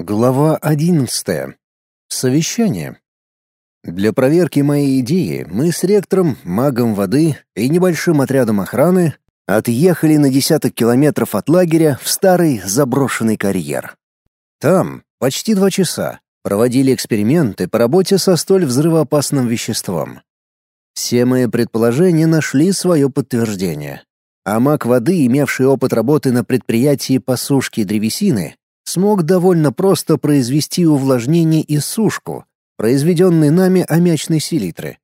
Глава одиннадцатая. Совещание. Для проверки моей идеи мы с ректором, магом воды и небольшим отрядом охраны отъехали на десяток километров от лагеря в старый заброшенный карьер. Там почти два часа проводили эксперименты по работе со столь взрывоопасным веществом. Все мои предположения нашли свое подтверждение. А маг воды, имевший опыт работы на предприятии по сушке древесины, смог довольно просто произвести увлажнение и сушку, произведенные нами аммиачной селитры.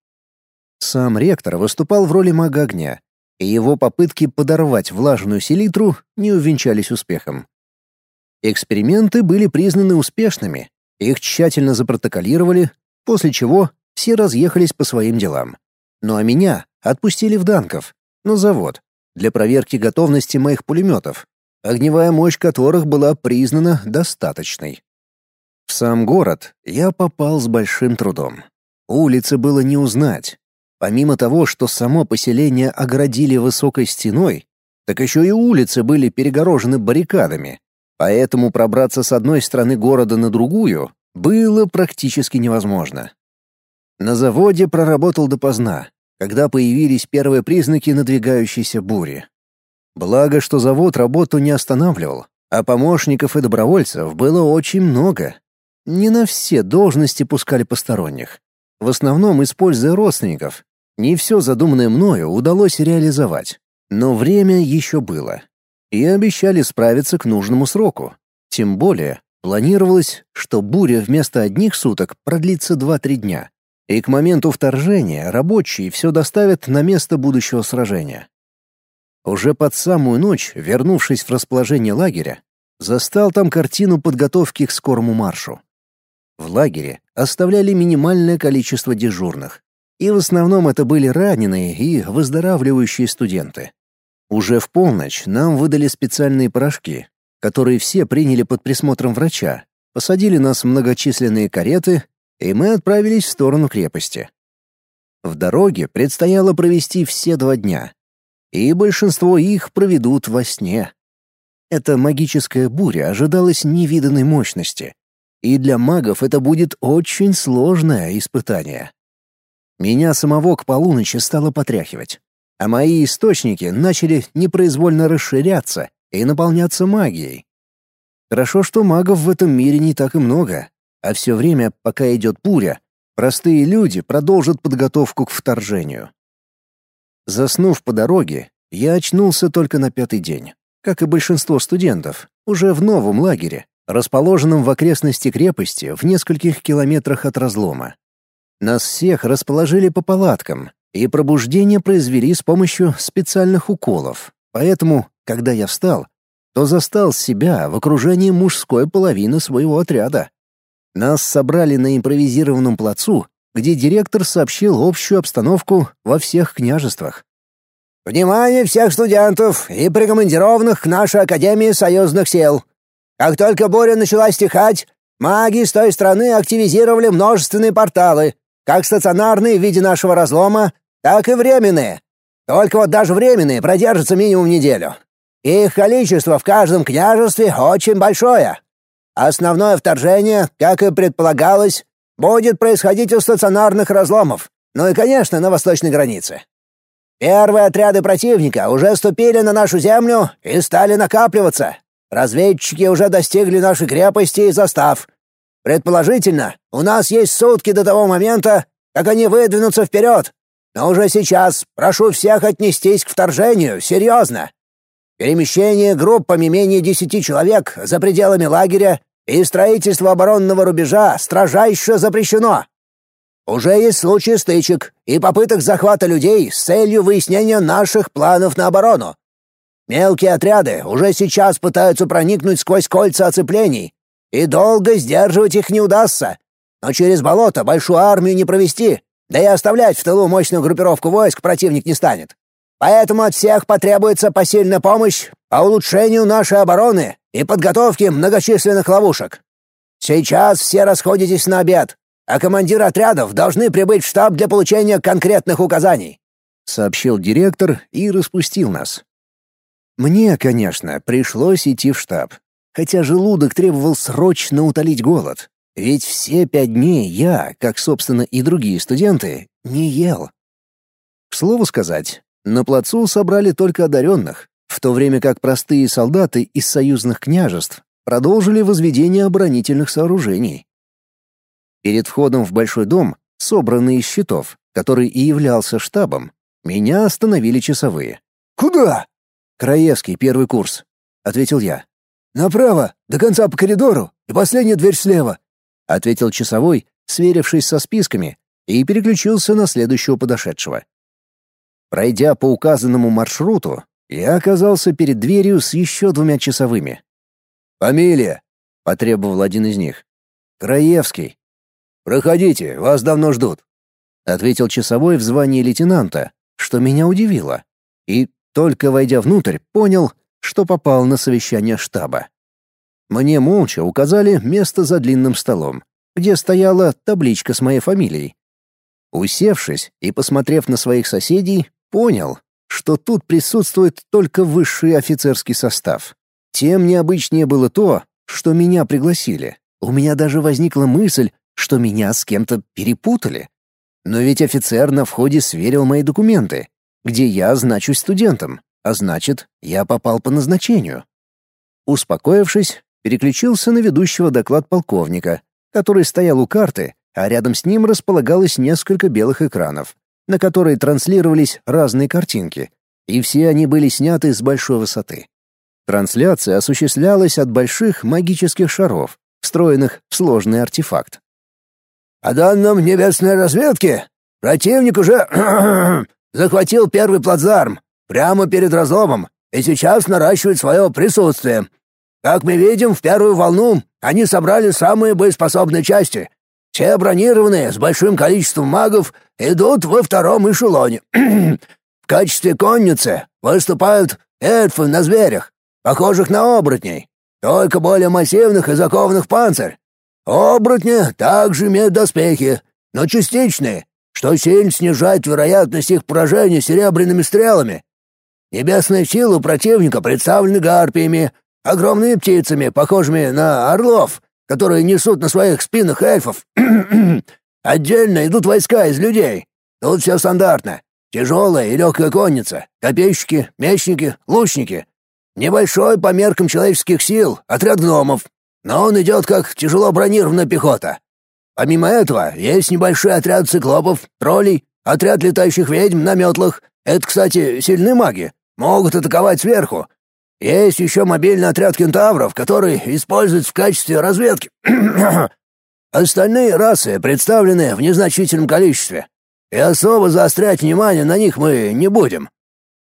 Сам ректор выступал в роли мага огня, и его попытки подорвать влажную селитру не увенчались успехом. Эксперименты были признаны успешными, их тщательно запротоколировали, после чего все разъехались по своим делам. Ну а меня отпустили в Данков, на завод, для проверки готовности моих пулеметов, огневая мощь которых была признана достаточной. В сам город я попал с большим трудом. Улицы было не узнать. Помимо того, что само поселение оградили высокой стеной, так еще и улицы были перегорожены баррикадами, поэтому пробраться с одной стороны города на другую было практически невозможно. На заводе проработал допоздна, когда появились первые признаки надвигающейся бури. Благо, что завод работу не останавливал, а помощников и добровольцев было очень много. Не на все должности пускали посторонних. В основном используя родственников. Не все задуманное мною удалось реализовать. Но время еще было. И обещали справиться к нужному сроку. Тем более, планировалось, что буря вместо одних суток продлится 2-3 дня. И к моменту вторжения рабочие все доставят на место будущего сражения. Уже под самую ночь, вернувшись в расположение лагеря, застал там картину подготовки к скорому маршу. В лагере оставляли минимальное количество дежурных, и в основном это были раненые и выздоравливающие студенты. Уже в полночь нам выдали специальные порошки, которые все приняли под присмотром врача, посадили нас в многочисленные кареты, и мы отправились в сторону крепости. В дороге предстояло провести все два дня, и большинство их проведут во сне. Эта магическая буря ожидалась невиданной мощности, и для магов это будет очень сложное испытание. Меня самого к полуночи стало потряхивать, а мои источники начали непроизвольно расширяться и наполняться магией. Хорошо, что магов в этом мире не так и много, а все время, пока идет буря, простые люди продолжат подготовку к вторжению. Заснув по дороге, я очнулся только на пятый день, как и большинство студентов, уже в новом лагере, расположенном в окрестности крепости в нескольких километрах от разлома. Нас всех расположили по палаткам, и пробуждение произвели с помощью специальных уколов. Поэтому, когда я встал, то застал себя в окружении мужской половины своего отряда. Нас собрали на импровизированном плацу, где директор сообщил общую обстановку во всех княжествах. «Внимание всех студентов и прикомандированных к нашей Академии союзных сил! Как только буря начала стихать, маги с той стороны активизировали множественные порталы, как стационарные в виде нашего разлома, так и временные. Только вот даже временные продержатся минимум неделю. Их количество в каждом княжестве очень большое. Основное вторжение, как и предполагалось, будет происходить у стационарных разломов, ну и, конечно, на восточной границе. Первые отряды противника уже ступили на нашу землю и стали накапливаться. Разведчики уже достигли нашей крепости и застав. Предположительно, у нас есть сутки до того момента, как они выдвинутся вперед. Но уже сейчас прошу всех отнестись к вторжению серьезно. Перемещение группами менее десяти человек за пределами лагеря и строительство оборонного рубежа строжайше запрещено. Уже есть случаи стычек и попыток захвата людей с целью выяснения наших планов на оборону. Мелкие отряды уже сейчас пытаются проникнуть сквозь кольца оцеплений, и долго сдерживать их не удастся. Но через болото большую армию не провести, да и оставлять в тылу мощную группировку войск противник не станет. Поэтому от всех потребуется посильная помощь по улучшению нашей обороны и подготовке многочисленных ловушек. Сейчас все расходитесь на обед, а командиры отрядов должны прибыть в штаб для получения конкретных указаний», — сообщил директор и распустил нас. Мне, конечно, пришлось идти в штаб. хотя желудок требовал срочно утолить голод. Ведь все пять дней я, как, собственно, и другие студенты, не ел. К слову сказать, на плацу собрали только одаренных, в то время как простые солдаты из союзных княжеств продолжили возведение оборонительных сооружений. Перед входом в большой дом, собранный из щитов, который и являлся штабом, меня остановили часовые. «Куда?» «Краевский, первый курс», — ответил я. «Направо, до конца по коридору, и последняя дверь слева», — ответил часовой, сверившись со списками, и переключился на следующего подошедшего. Пройдя по указанному маршруту, я оказался перед дверью с еще двумя часовыми. «Фамилия?» — потребовал один из них. «Краевский». «Проходите, вас давно ждут», — ответил часовой в звании лейтенанта, что меня удивило. И, только войдя внутрь, понял, что попал на совещание штаба. Мне молча указали место за длинным столом, где стояла табличка с моей фамилией. Усевшись и посмотрев на своих соседей, понял, что тут присутствует только высший офицерский состав. Тем необычнее было то, что меня пригласили. У меня даже возникла мысль, что меня с кем-то перепутали. Но ведь офицер на входе сверил мои документы, где я значусь студентом, а значит, я попал по назначению. Успокоившись, переключился на ведущего доклад полковника, который стоял у карты, а рядом с ним располагалось несколько белых экранов, на которые транслировались разные картинки, и все они были сняты с большой высоты. Трансляция осуществлялась от больших магических шаров, встроенных в сложный артефакт. По данным небесной разведки, противник уже захватил первый плацдарм прямо перед разломом и сейчас наращивает свое присутствие. Как мы видим, в первую волну они собрали самые боеспособные части. Все бронированные, с большим количеством магов, идут во втором эшелоне. в качестве конницы выступают эльфы на зверях, похожих на оборотней, только более массивных и закованных панцирь. Оборотни также имеют доспехи, но частичные, что сильно снижает вероятность их поражения серебряными стрелами. Небесные силы противника представлены гарпиями, огромными птицами, похожими на орлов, которые несут на своих спинах эльфов. Отдельно идут войска из людей. Тут все стандартно. Тяжелая и легкая конница, копейщики, мечники, лучники. Небольшой по меркам человеческих сил отряд гномов, но он идет как тяжело бронированная пехота. Помимо этого, есть небольшой отряд циклопов, троллей, отряд летающих ведьм на метлах. Это, кстати, сильные маги. Могут атаковать сверху. Есть еще мобильный отряд кентавров, который используют в качестве разведки. Остальные расы представлены в незначительном количестве, и особо заострять внимание на них мы не будем.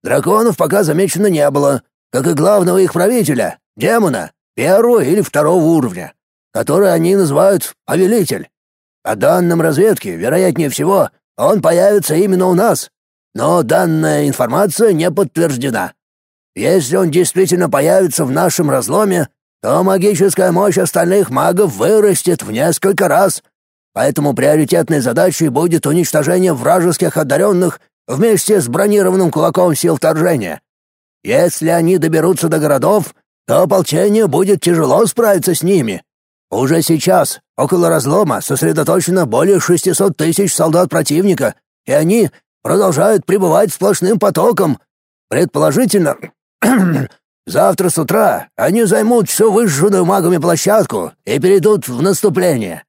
Драконов пока замечено не было, как и главного их правителя, демона, первого или второго уровня, который они называют «повелитель». По данным разведки, вероятнее всего, он появится именно у нас, но данная информация не подтверждена. Если он действительно появится в нашем разломе, то магическая мощь остальных магов вырастет в несколько раз, поэтому приоритетной задачей будет уничтожение вражеских одаренных вместе с бронированным кулаком сил вторжения. Если они доберутся до городов, то ополчение будет тяжело справиться с ними. Уже сейчас около разлома сосредоточено более 600 тысяч солдат противника, и они продолжают пребывать сплошным потоком. Предположительно, завтра с утра они займут всю выжженную магами площадку и перейдут в наступление.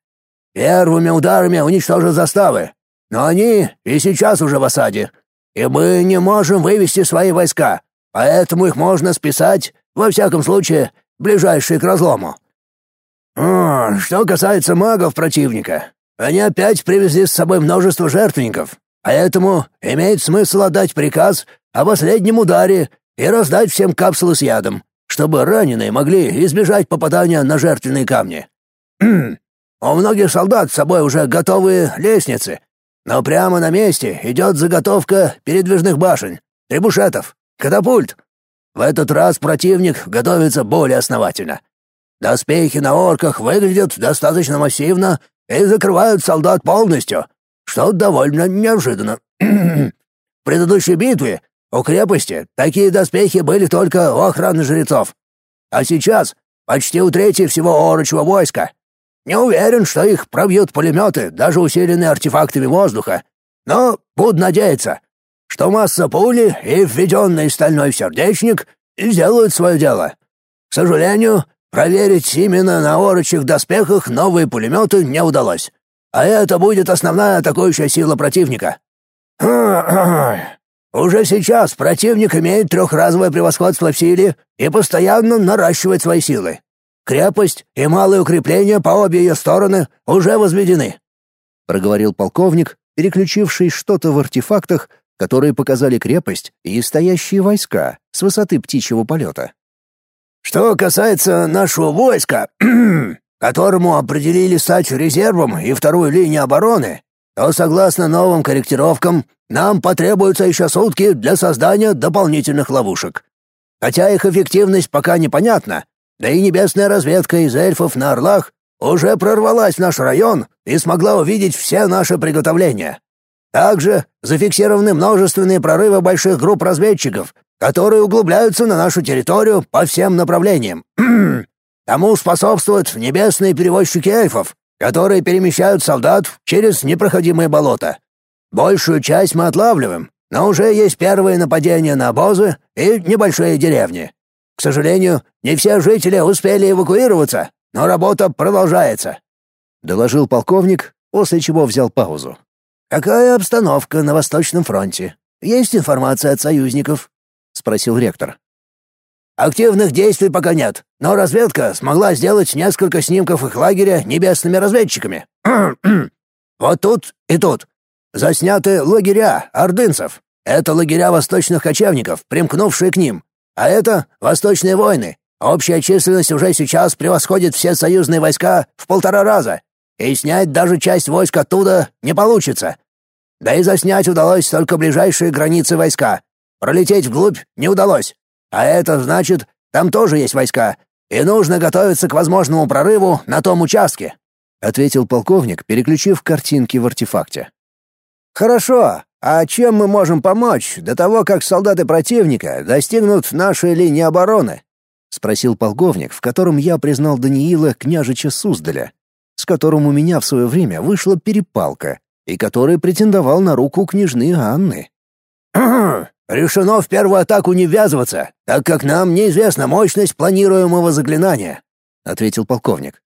Первыми ударами уничтожат заставы, но они и сейчас уже в осаде, и мы не можем вывести свои войска, поэтому их можно списать во всяком случае, ближайшие к разлому. О, что касается магов противника, они опять привезли с собой множество жертвенников, поэтому имеет смысл отдать приказ о последнем ударе и раздать всем капсулы с ядом, чтобы раненые могли избежать попадания на жертвенные камни. У многих солдат с собой уже готовые лестницы, но прямо на месте идет заготовка передвижных башен, требушетов, катапульт, в этот раз противник готовится более основательно. Доспехи на орках выглядят достаточно массивно и закрывают солдат полностью, что довольно неожиданно. В предыдущей битве у крепости такие доспехи были только у охраны жрецов. А сейчас почти у трети всего орочего войска. Не уверен, что их пробьют пулеметы, даже усиленные артефактами воздуха. Но буду надеяться, что масса пули и введенный стальной сердечник сделают свое дело. К сожалению, проверить именно на орочих доспехах новые пулеметы не удалось. А это будет основная атакующая сила противника. Уже сейчас противник имеет трехразовое превосходство в силе и постоянно наращивает свои силы. Крепость и малые укрепления по обе ее стороны уже возведены», — проговорил полковник, переключивший что-то в артефактах, которые показали крепость и стоящие войска с высоты птичьего полета. «Что касается нашего войска, которому определили стать резервом и вторую линию обороны, то, согласно новым корректировкам, нам потребуются еще сутки для создания дополнительных ловушек. Хотя их эффективность пока непонятна, да и небесная разведка из эльфов на Орлах уже прорвалась в наш район и смогла увидеть все наши приготовления. Также зафиксированы множественные прорывы больших групп разведчиков, которые углубляются на нашу территорию по всем направлениям. Тому способствуют небесные перевозчики эльфов, которые перемещают солдат через непроходимые болота. Большую часть мы отлавливаем, но уже есть первые нападения на обозы и небольшие деревни. К сожалению, не все жители успели эвакуироваться, но работа продолжается», — доложил полковник, после чего взял паузу. «Какая обстановка на Восточном фронте? Есть информация от союзников?» — спросил ректор. «Активных действий пока нет, но разведка смогла сделать несколько снимков их лагеря небесными разведчиками. вот тут и тут. Засняты лагеря ордынцев. Это лагеря восточных кочевников, примкнувшие к ним. А это восточные войны. Общая численность уже сейчас превосходит все союзные войска в полтора раза, и снять даже часть войск оттуда не получится. Да и заснять удалось только ближайшие границы войска. Пролететь вглубь не удалось. А это значит, там тоже есть войска, и нужно готовиться к возможному прорыву на том участке», — ответил полковник, переключив картинки в артефакте. «Хорошо, а чем мы можем помочь до того, как солдаты противника достигнут нашей линии обороны? спросил полковник, в котором я признал Даниила княжича Суздаля, с которым у меня в свое время вышла перепалка, и который претендовал на руку княжны Анны. «Решено в первую атаку не ввязываться, так как нам неизвестна мощность планируемого заклинания», — ответил полковник.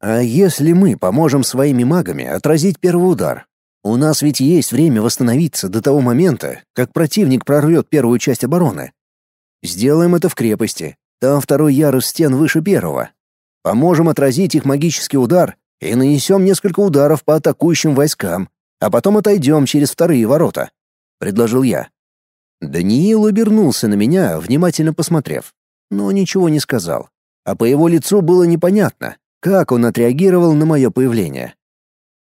«А если мы поможем своими магами отразить первый удар, у нас ведь есть время восстановиться до того момента, как противник прорвет первую часть обороны. Сделаем это в крепости. Там второй ярус стен выше первого. Поможем отразить их магический удар и нанесем несколько ударов по атакующим войскам, а потом отойдем через вторые ворота», — предложил я. Даниил обернулся на меня, внимательно посмотрев, но ничего не сказал. А по его лицу было непонятно, как он отреагировал на мое появление.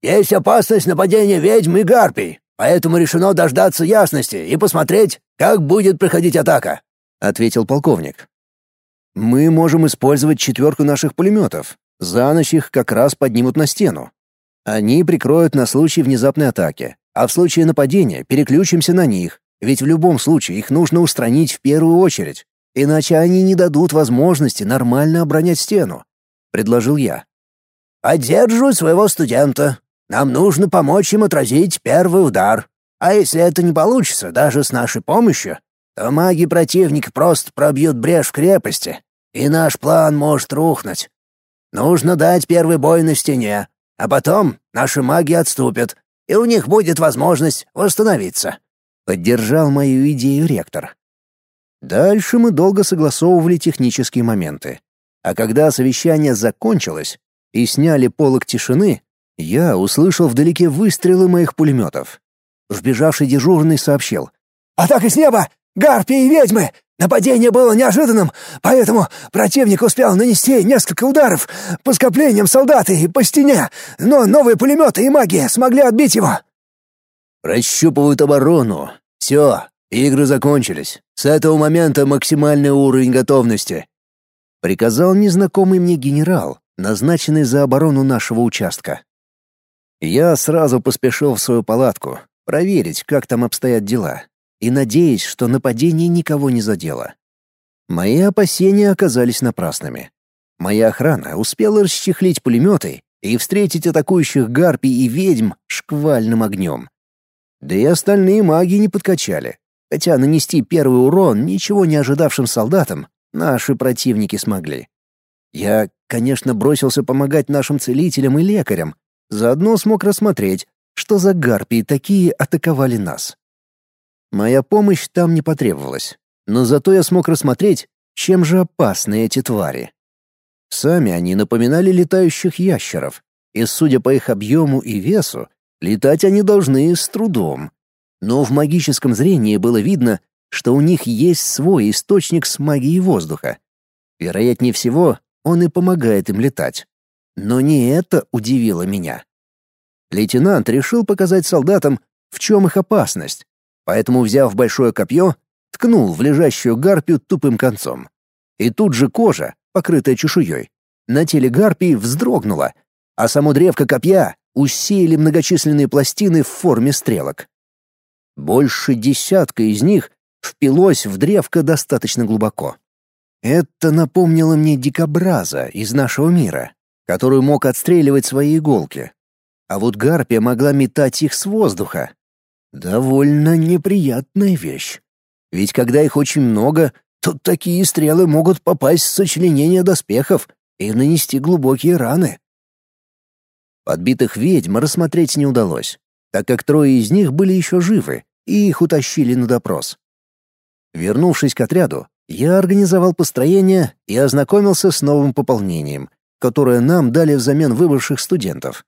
Есть опасность нападения ведьм и гарпий, поэтому решено дождаться ясности и посмотреть, как будет проходить атака», — ответил полковник. «Мы можем использовать четверку наших пулеметов. За ночь их как раз поднимут на стену. Они прикроют на случай внезапной атаки, а в случае нападения переключимся на них, ведь в любом случае их нужно устранить в первую очередь, иначе они не дадут возможности нормально оборонять стену», — предложил я. «Поддерживаю своего студента», нам нужно помочь им отразить первый удар. А если это не получится, даже с нашей помощью, то маги противника просто пробьют брешь в крепости, и наш план может рухнуть. Нужно дать первый бой на стене, а потом наши маги отступят, и у них будет возможность восстановиться. Поддержал мою идею ректор. Дальше мы долго согласовывали технические моменты. А когда совещание закончилось и сняли полог тишины, я услышал вдалеке выстрелы моих пулеметов. Вбежавший дежурный сообщил. «Атака с неба! Гарпии и ведьмы! Нападение было неожиданным, поэтому противник успел нанести несколько ударов по скоплениям солдат и по стене, но новые пулеметы и магия смогли отбить его». «Расщупывают оборону. Все, игры закончились. С этого момента максимальный уровень готовности», — приказал незнакомый мне генерал, назначенный за оборону нашего участка. Я сразу поспешил в свою палатку, проверить, как там обстоят дела, и надеясь, что нападение никого не задело. Мои опасения оказались напрасными. Моя охрана успела расчехлить пулеметы и встретить атакующих гарпий и ведьм шквальным огнем. Да и остальные маги не подкачали, хотя нанести первый урон ничего не ожидавшим солдатам наши противники смогли. Я, конечно, бросился помогать нашим целителям и лекарям, заодно смог рассмотреть, что за гарпии такие атаковали нас. Моя помощь там не потребовалась, но зато я смог рассмотреть, чем же опасны эти твари. Сами они напоминали летающих ящеров, и, судя по их объему и весу, летать они должны с трудом. Но в магическом зрении было видно, что у них есть свой источник с магией воздуха. Вероятнее всего, он и помогает им летать. Но не это удивило меня. Лейтенант решил показать солдатам, в чем их опасность, поэтому, взяв большое копье, ткнул в лежащую гарпию тупым концом. И тут же кожа, покрытая чешуей, на теле гарпии вздрогнула, а само древко копья усеяли многочисленные пластины в форме стрелок. Больше десятка из них впилось в древко достаточно глубоко. Это напомнило мне дикобраза из нашего мира, который мог отстреливать свои иголки. А вот гарпия могла метать их с воздуха. Довольно неприятная вещь. Ведь когда их очень много, то такие стрелы могут попасть в сочленение доспехов и нанести глубокие раны. Подбитых ведьм рассмотреть не удалось, так как трое из них были еще живы, и их утащили на допрос. Вернувшись к отряду, я организовал построение и ознакомился с новым пополнением, которое нам дали взамен выбывших студентов.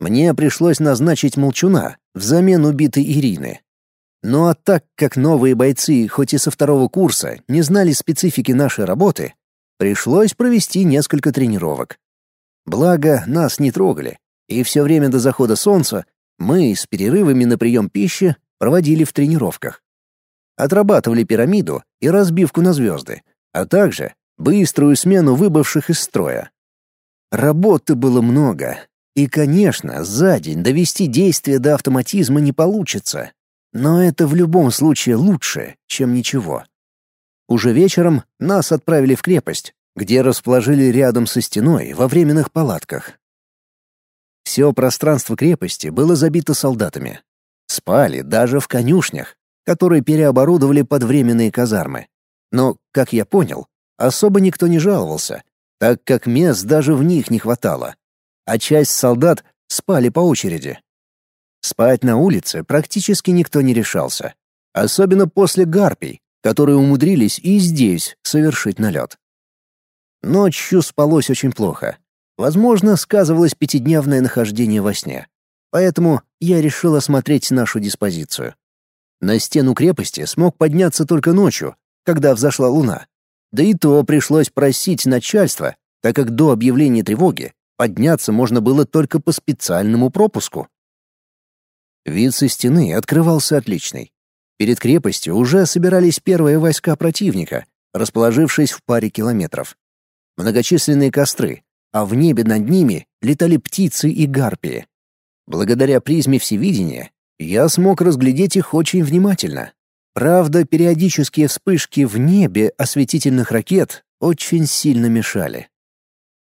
Мне пришлось назначить молчуна взамен убитой Ирины. Ну а так как новые бойцы, хоть и со второго курса, не знали специфики нашей работы, пришлось провести несколько тренировок. Благо, нас не трогали, и все время до захода солнца мы с перерывами на прием пищи проводили в тренировках. Отрабатывали пирамиду и разбивку на звезды, а также быструю смену выбывших из строя. Работы было много, и, конечно, за день довести действие до автоматизма не получится, но это в любом случае лучше, чем ничего. Уже вечером нас отправили в крепость, где расположили рядом со стеной во временных палатках. Все пространство крепости было забито солдатами. Спали даже в конюшнях, которые переоборудовали под временные казармы. Но, как я понял, особо никто не жаловался, так как мест даже в них не хватало. А часть солдат спали по очереди. Спать на улице практически никто не решался, особенно после гарпий, которые умудрились и здесь совершить налет. Ночью спалось очень плохо. Возможно, сказывалось пятидневное нахождение во сне. Поэтому я решил осмотреть нашу диспозицию. На стену крепости смог подняться только ночью, когда взошла луна. Да и то пришлось просить начальство, так как до объявления тревоги подняться можно было только по специальному пропуску. Вид со стены открывался отличный. Перед крепостью уже собирались первые войска противника, расположившись в паре километров многочисленные костры, а в небе над ними летали птицы и гарпии. Благодаря призме всевидения я смог разглядеть их очень внимательно. Правда, периодические вспышки в небе осветительных ракет очень сильно мешали.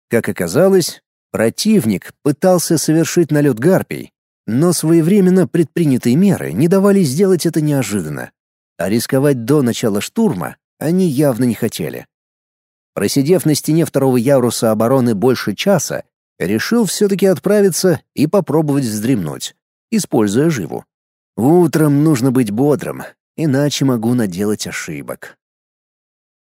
Как оказалось, противник пытался совершить налет гарпий, но своевременно предпринятые меры не давали сделать это неожиданно. А рисковать до начала штурма они явно не хотели. Просидев на стене второго яруса обороны больше часа, решил все-таки отправиться и попробовать вздремнуть, используя живу. Утром нужно быть бодрым, иначе могу наделать ошибок.